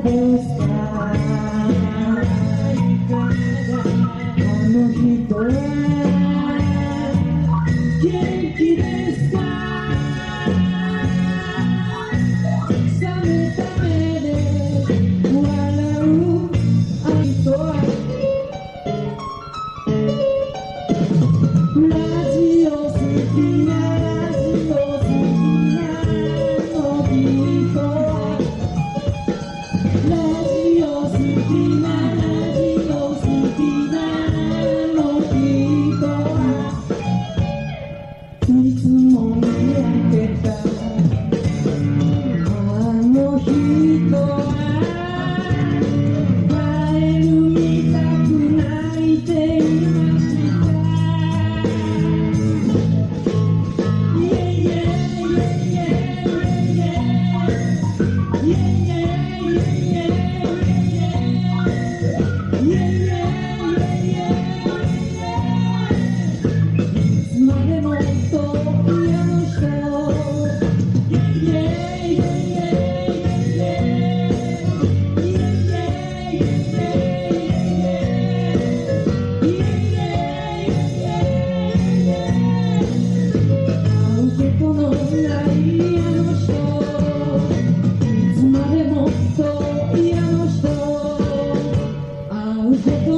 best. いつまでも遠いあの人。会うこと